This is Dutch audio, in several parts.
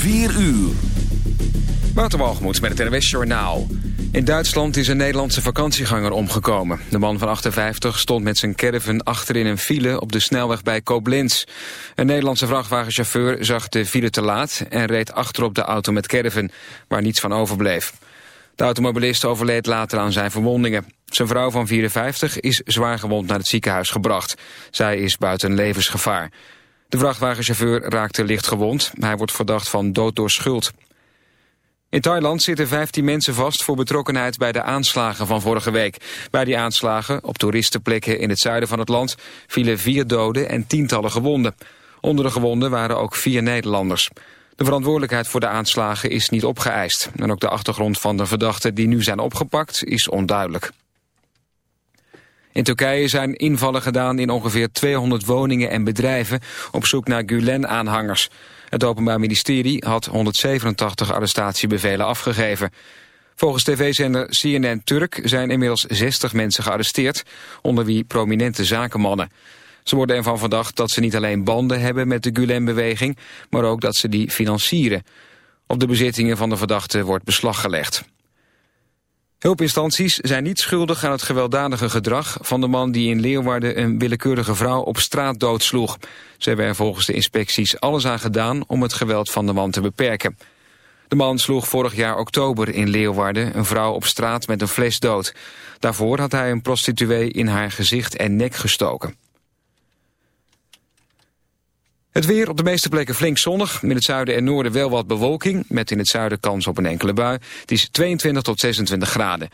4 uur. Waterwalgemoed met het NWS Journaal. In Duitsland is een Nederlandse vakantieganger omgekomen. De man van 58 stond met zijn caravan achterin een file op de snelweg bij Koblenz. Een Nederlandse vrachtwagenchauffeur zag de file te laat... en reed achterop de auto met caravan, waar niets van overbleef. De automobilist overleed later aan zijn verwondingen. Zijn vrouw van 54 is zwaargewond naar het ziekenhuis gebracht. Zij is buiten levensgevaar. De vrachtwagenchauffeur raakte licht gewond. Hij wordt verdacht van dood door schuld. In Thailand zitten 15 mensen vast voor betrokkenheid bij de aanslagen van vorige week. Bij die aanslagen, op toeristenplekken in het zuiden van het land, vielen vier doden en tientallen gewonden. Onder de gewonden waren ook vier Nederlanders. De verantwoordelijkheid voor de aanslagen is niet opgeëist. En ook de achtergrond van de verdachten die nu zijn opgepakt is onduidelijk. In Turkije zijn invallen gedaan in ongeveer 200 woningen en bedrijven op zoek naar Gulen-aanhangers. Het Openbaar Ministerie had 187 arrestatiebevelen afgegeven. Volgens tv-zender CNN Turk zijn inmiddels 60 mensen gearresteerd, onder wie prominente zakenmannen. Ze worden ervan verdacht dat ze niet alleen banden hebben met de Gulen-beweging, maar ook dat ze die financieren. Op de bezittingen van de verdachten wordt beslag gelegd. Hulpinstanties zijn niet schuldig aan het gewelddadige gedrag van de man die in Leeuwarden een willekeurige vrouw op straat doodsloeg. Ze hebben er volgens de inspecties alles aan gedaan om het geweld van de man te beperken. De man sloeg vorig jaar oktober in Leeuwarden een vrouw op straat met een fles dood. Daarvoor had hij een prostituee in haar gezicht en nek gestoken. Het weer op de meeste plekken flink zonnig. In het zuiden en noorden wel wat bewolking. Met in het zuiden kans op een enkele bui. Het is 22 tot 26 graden.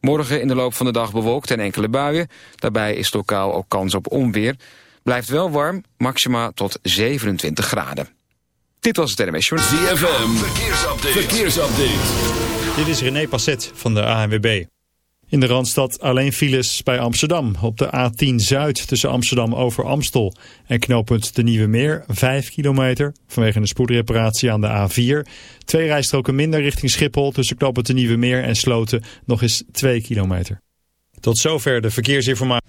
Morgen in de loop van de dag bewolkt en enkele buien. Daarbij is lokaal ook kans op onweer. Blijft wel warm, maxima tot 27 graden. Dit was het NMS ZFM, verkeersupdate. verkeersupdate. Dit is René Passet van de ANWB. In de Randstad alleen files bij Amsterdam. Op de A10 Zuid tussen Amsterdam over Amstel en knooppunt de Nieuwe Meer. 5 kilometer vanwege een spoedreparatie aan de A4. Twee rijstroken minder richting Schiphol tussen knooppunt de Nieuwe Meer en Sloten nog eens 2 kilometer. Tot zover de verkeersinformatie.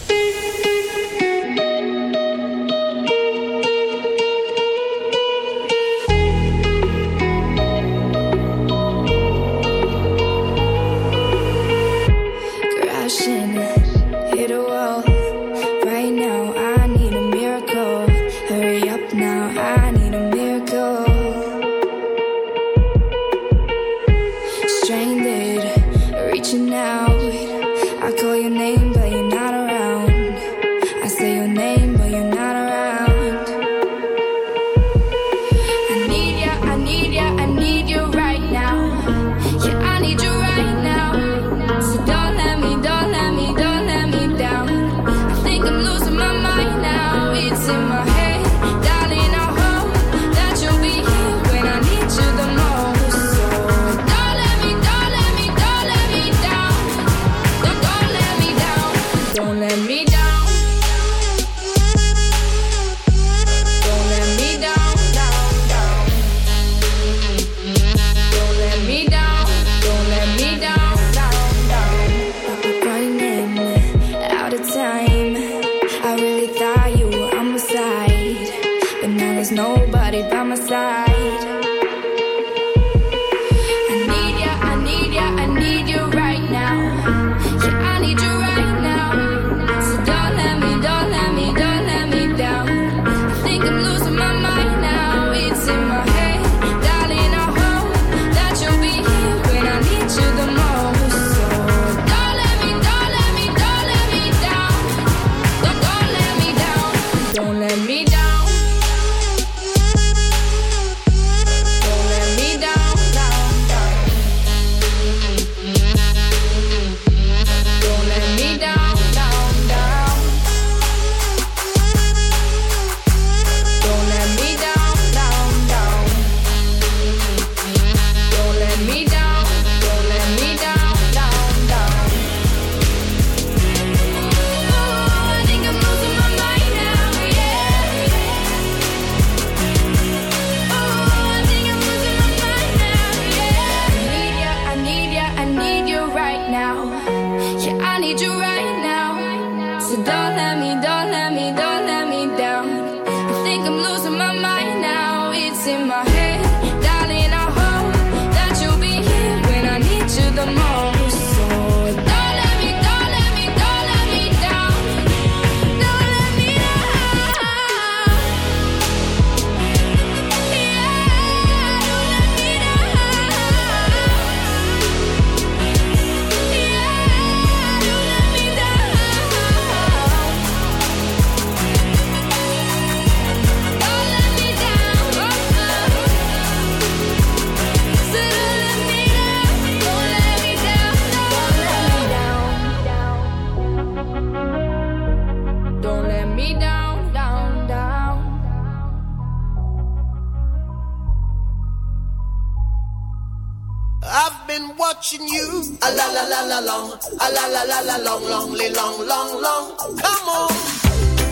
la la long, a la la la la long, longly long, long, long. Come on,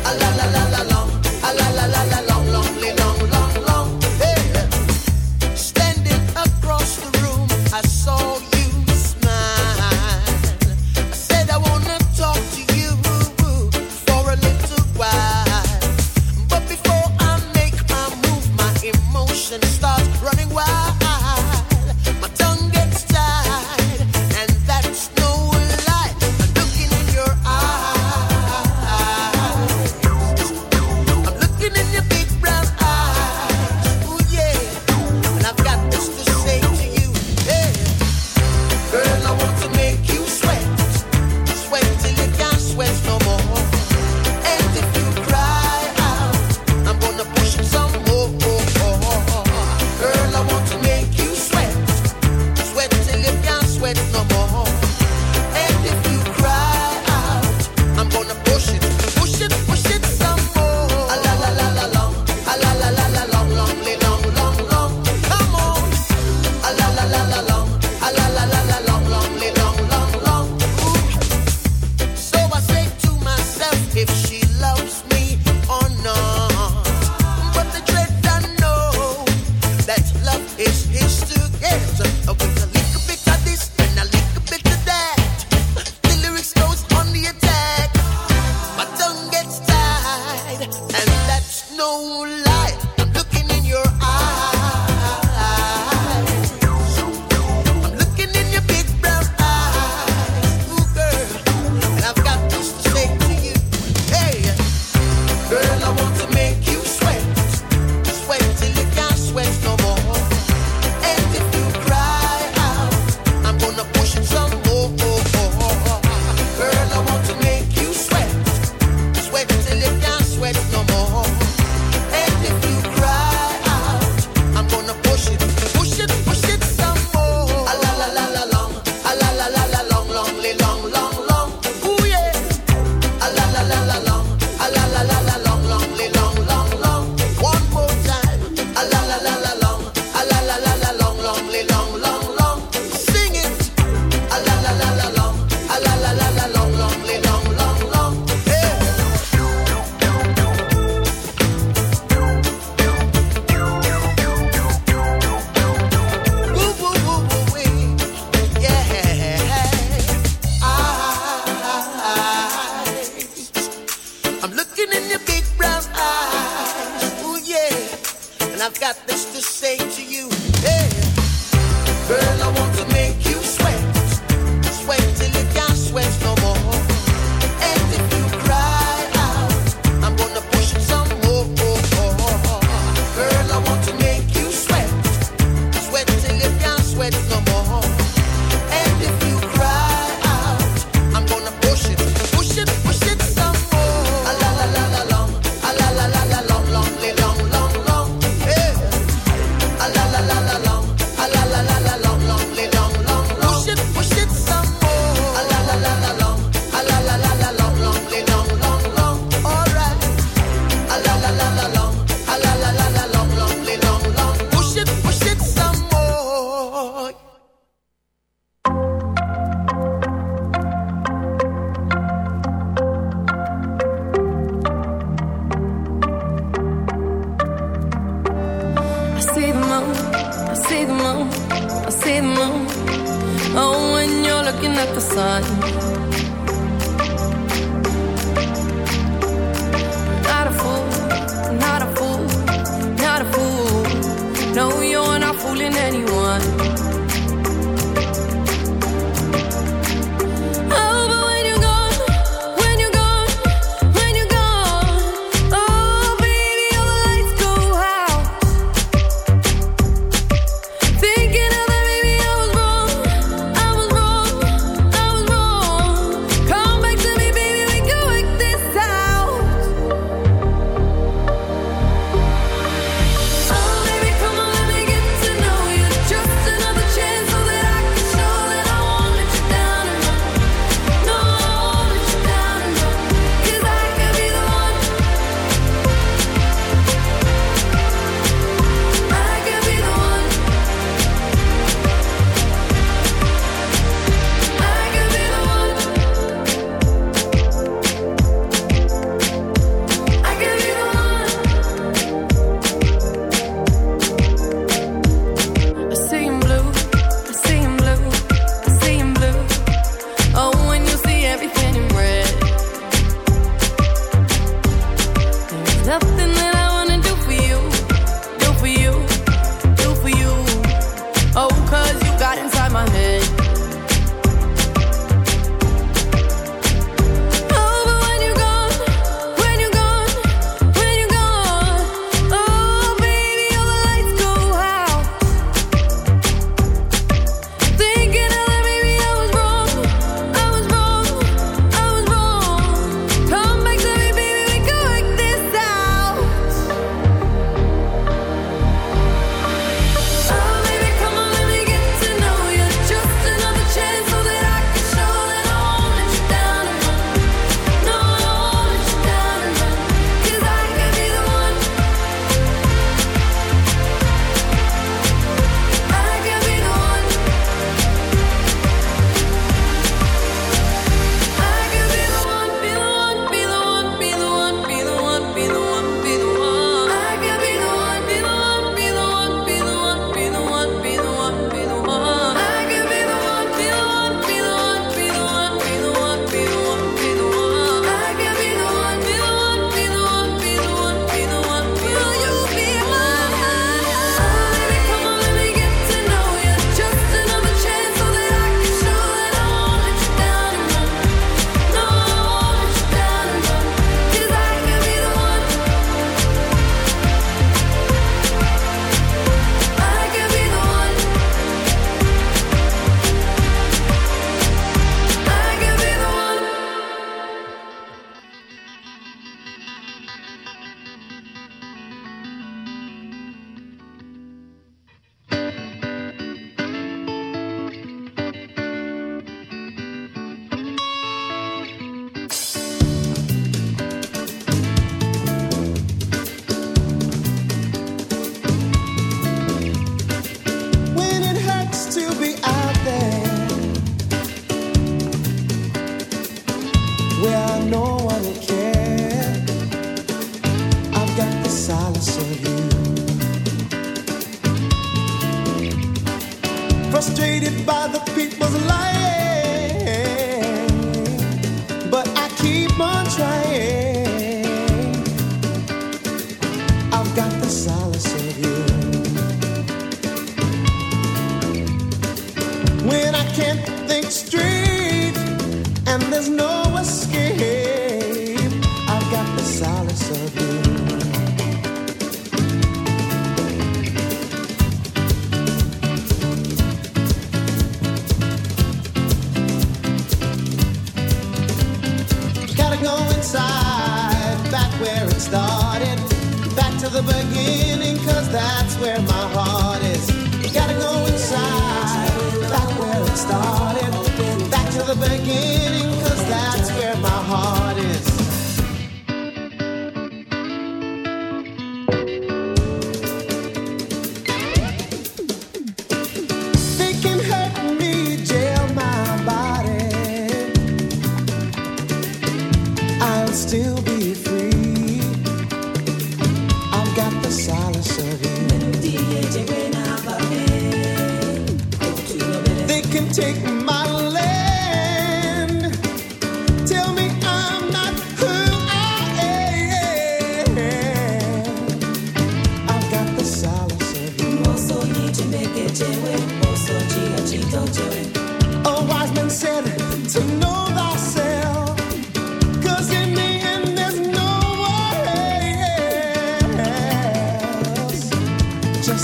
a la la la la. the sun. Frustrated by the people's lies.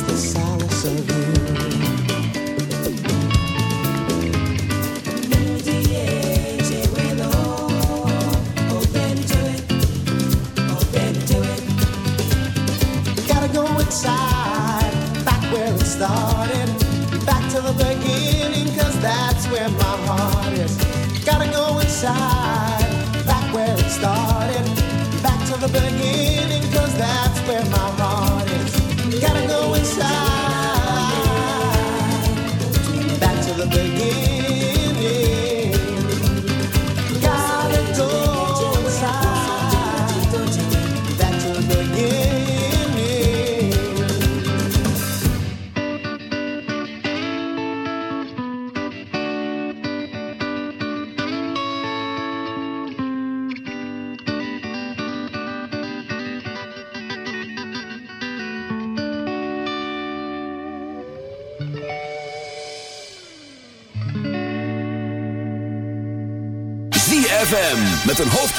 the solace of you.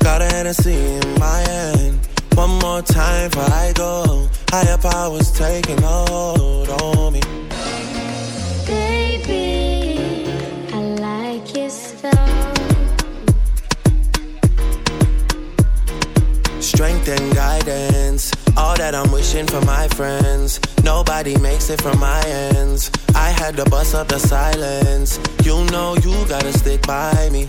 Got a Hennessy in my hand. One more time before I go. Higher powers taking a hold on me. Baby, I like your style. Strength and guidance. All that I'm wishing for my friends. Nobody makes it from my ends. I had to bust up the silence. You know you gotta stick by me.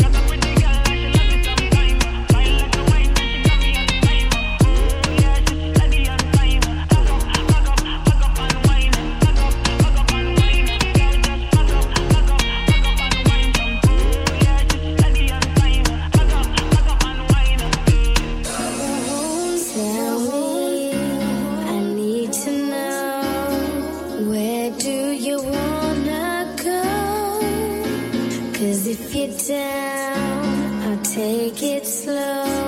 Take it slow,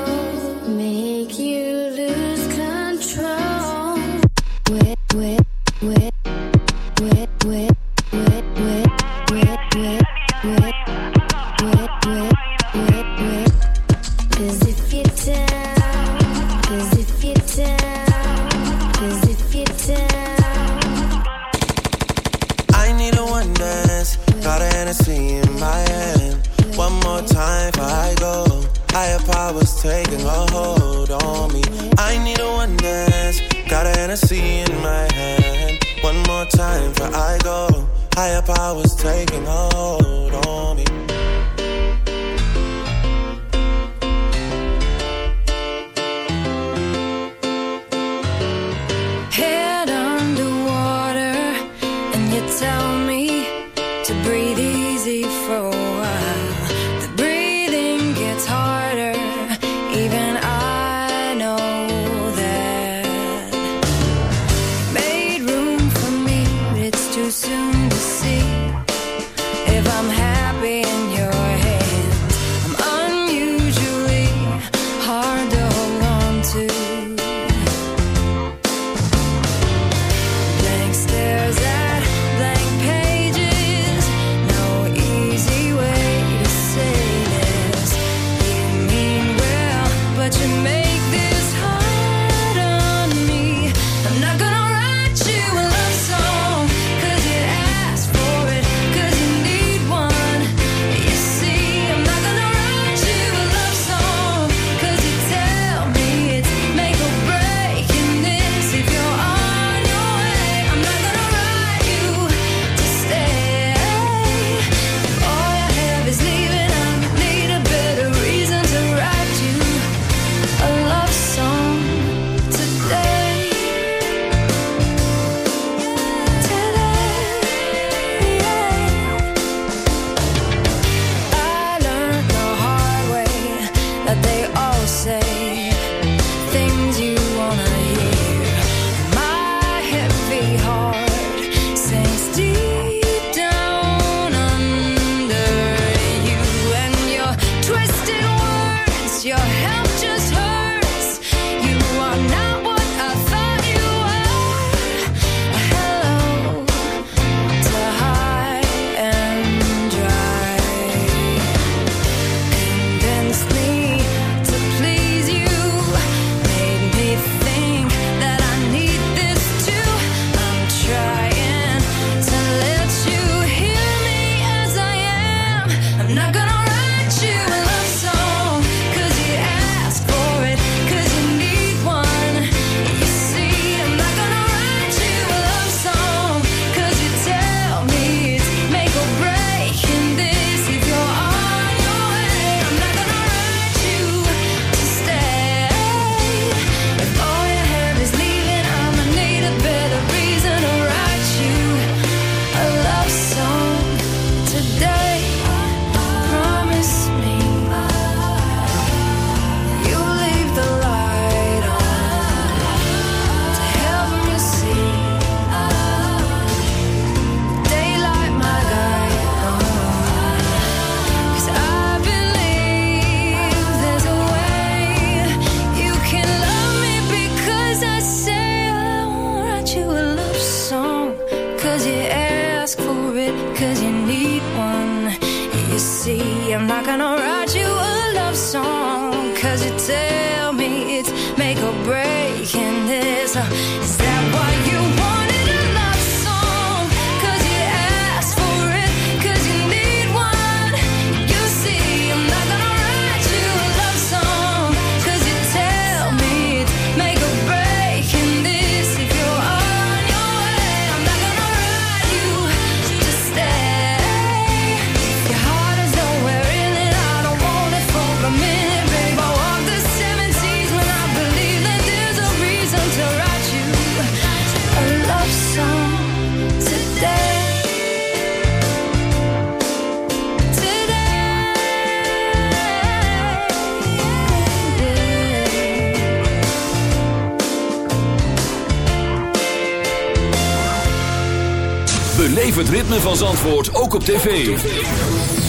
Beleef het ritme van Zandvoort ook op tv.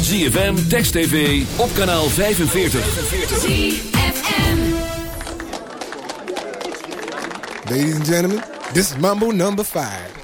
ZFM, Text TV, op kanaal 45. ZFM. Ladies and gentlemen, this is Mambo number 5.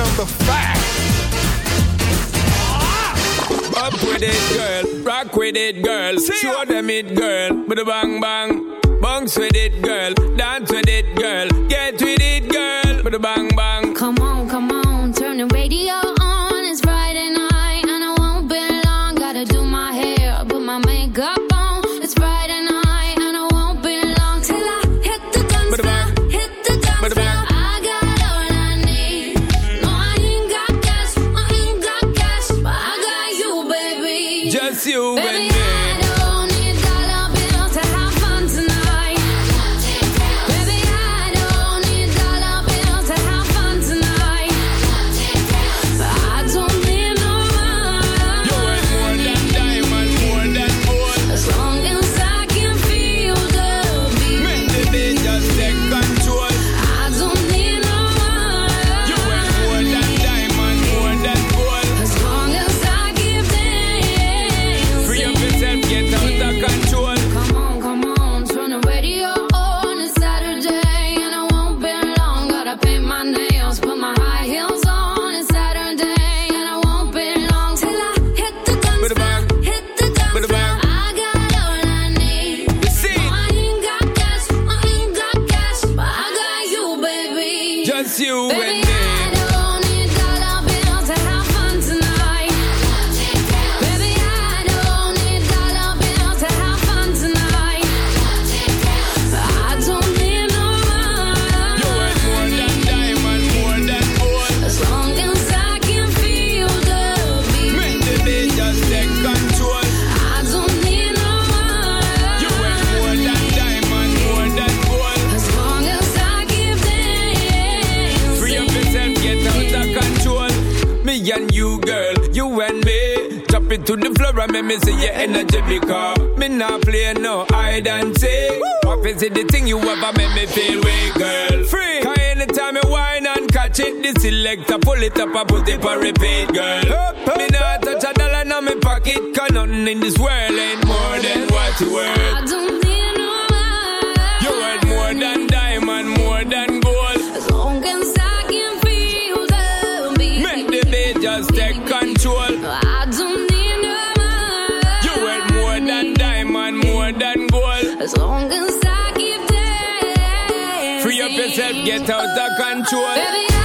Mambo number five. Up with it, girl. Rock with it, girl. Show them it, girl. Bada bang bang. Bounce with it, girl. Dance with it, girl. Get with it, girl. Bada bang bang. Come on, come on, turn the radio Free up yourself, get out of control. Baby,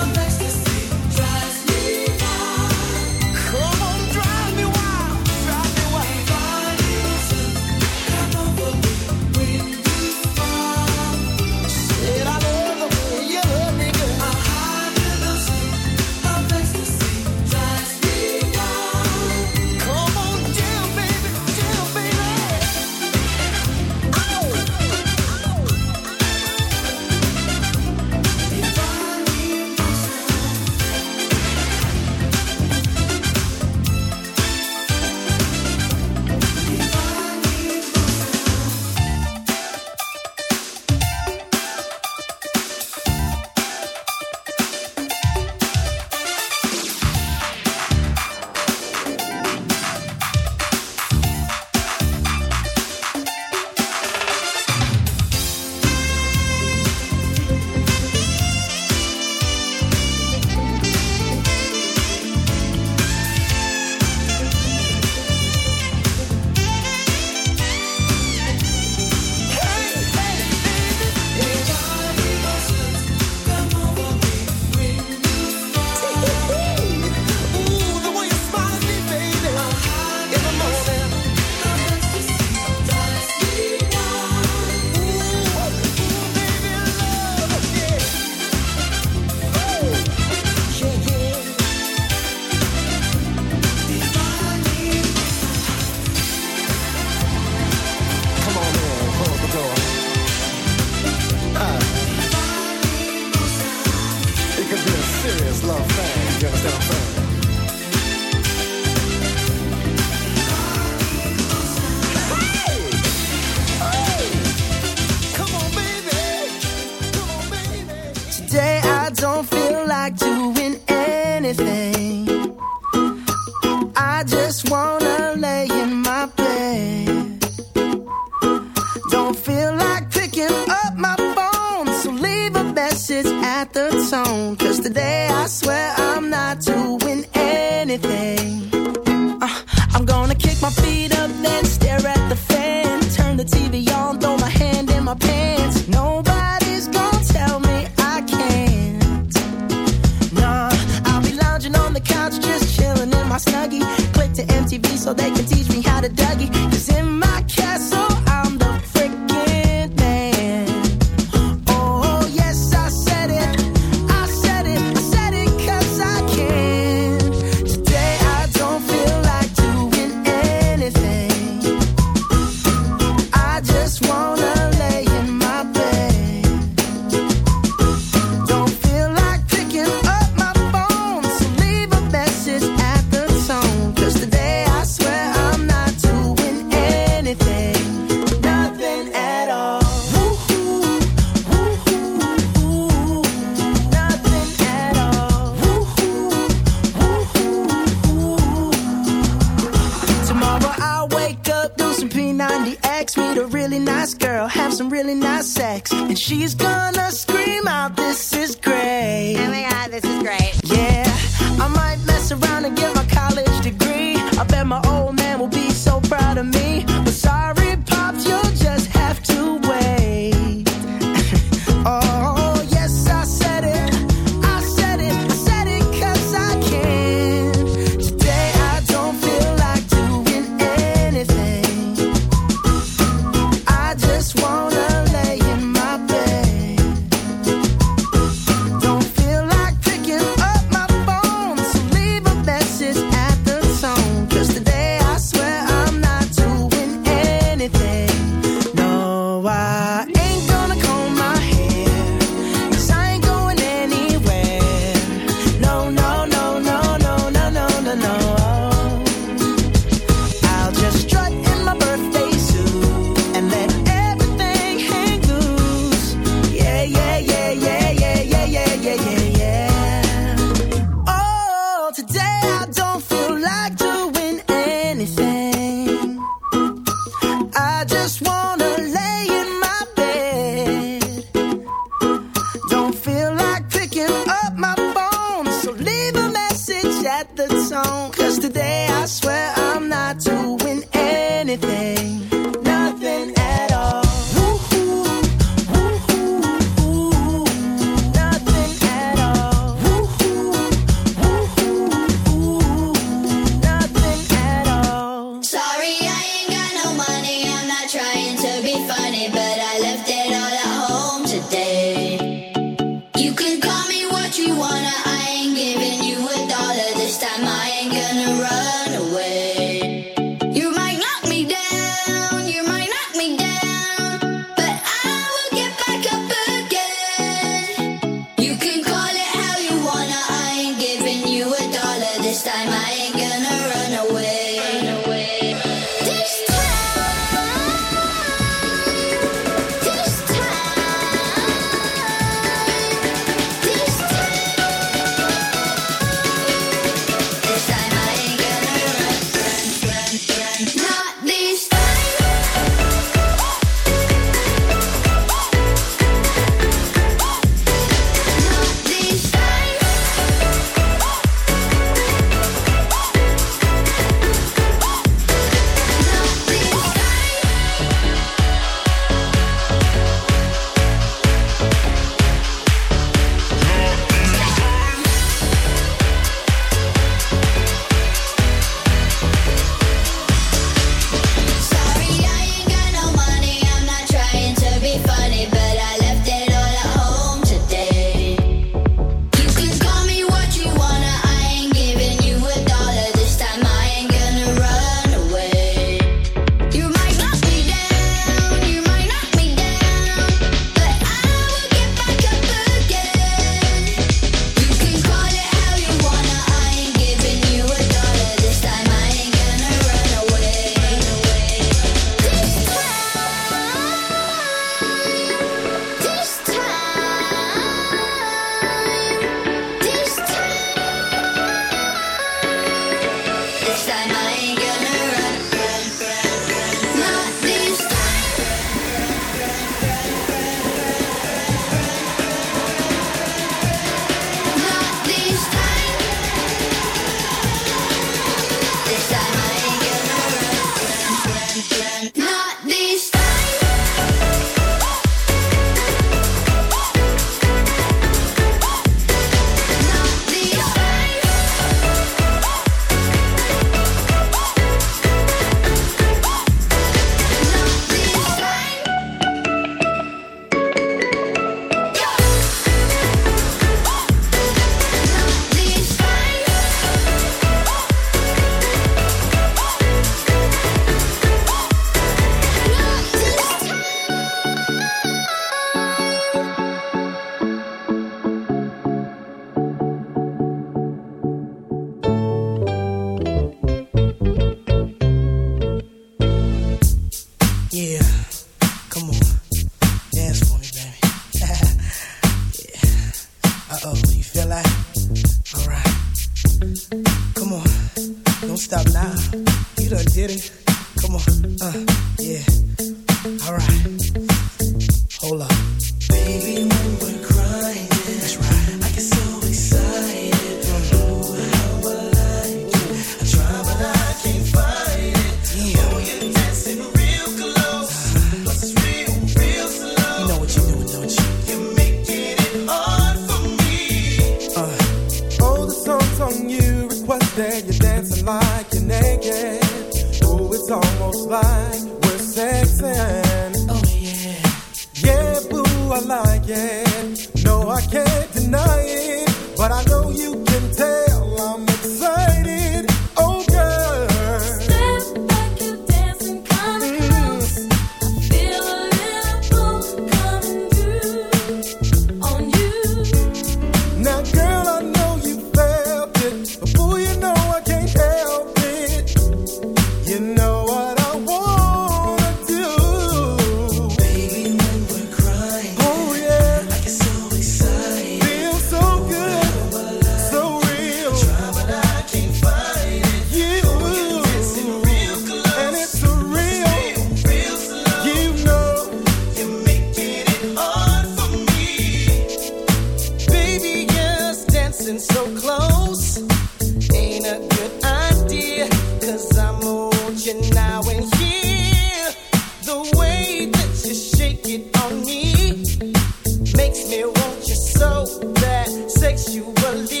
so bad sexually.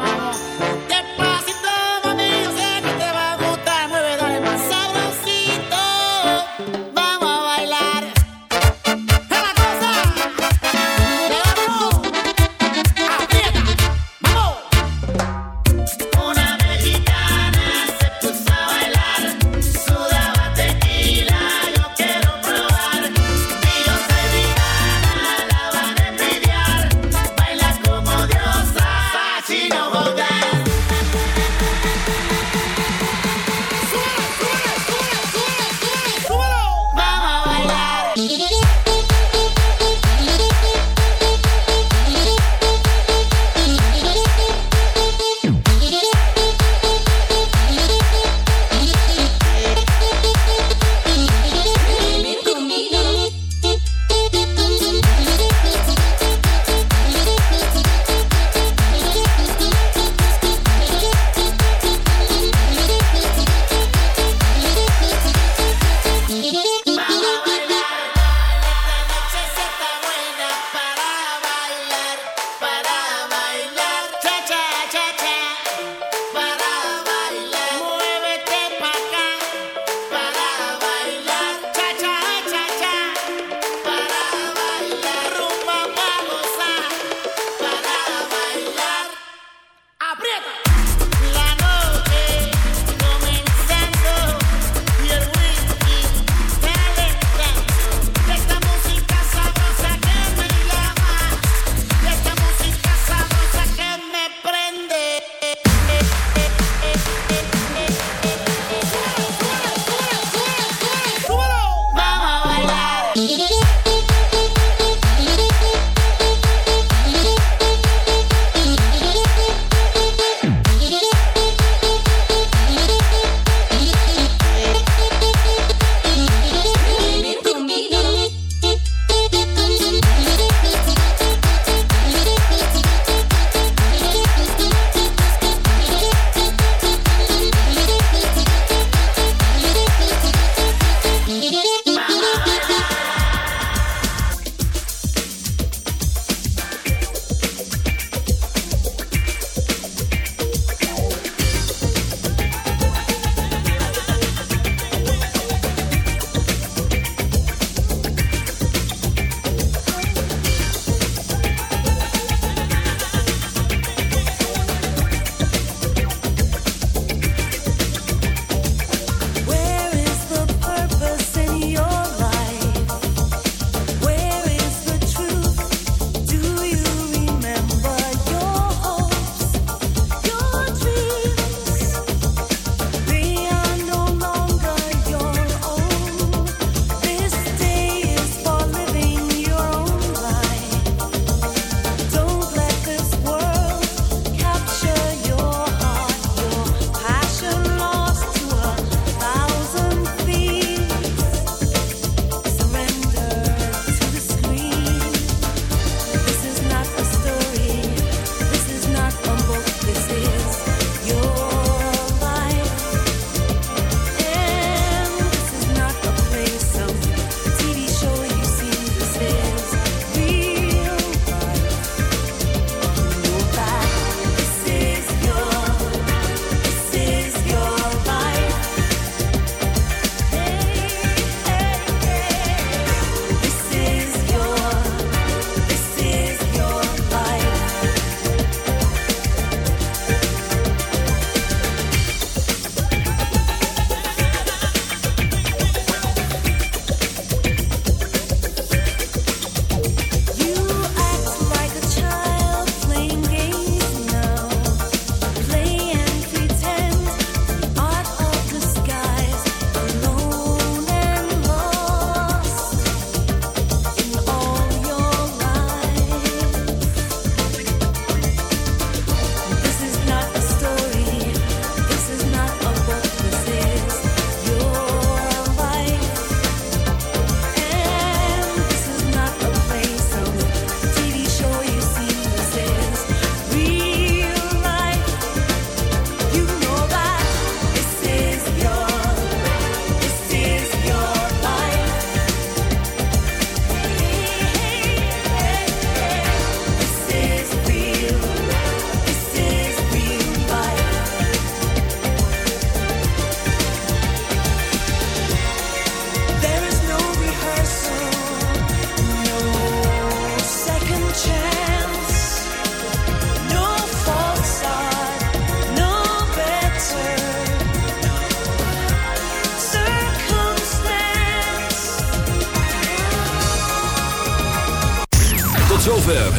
oh.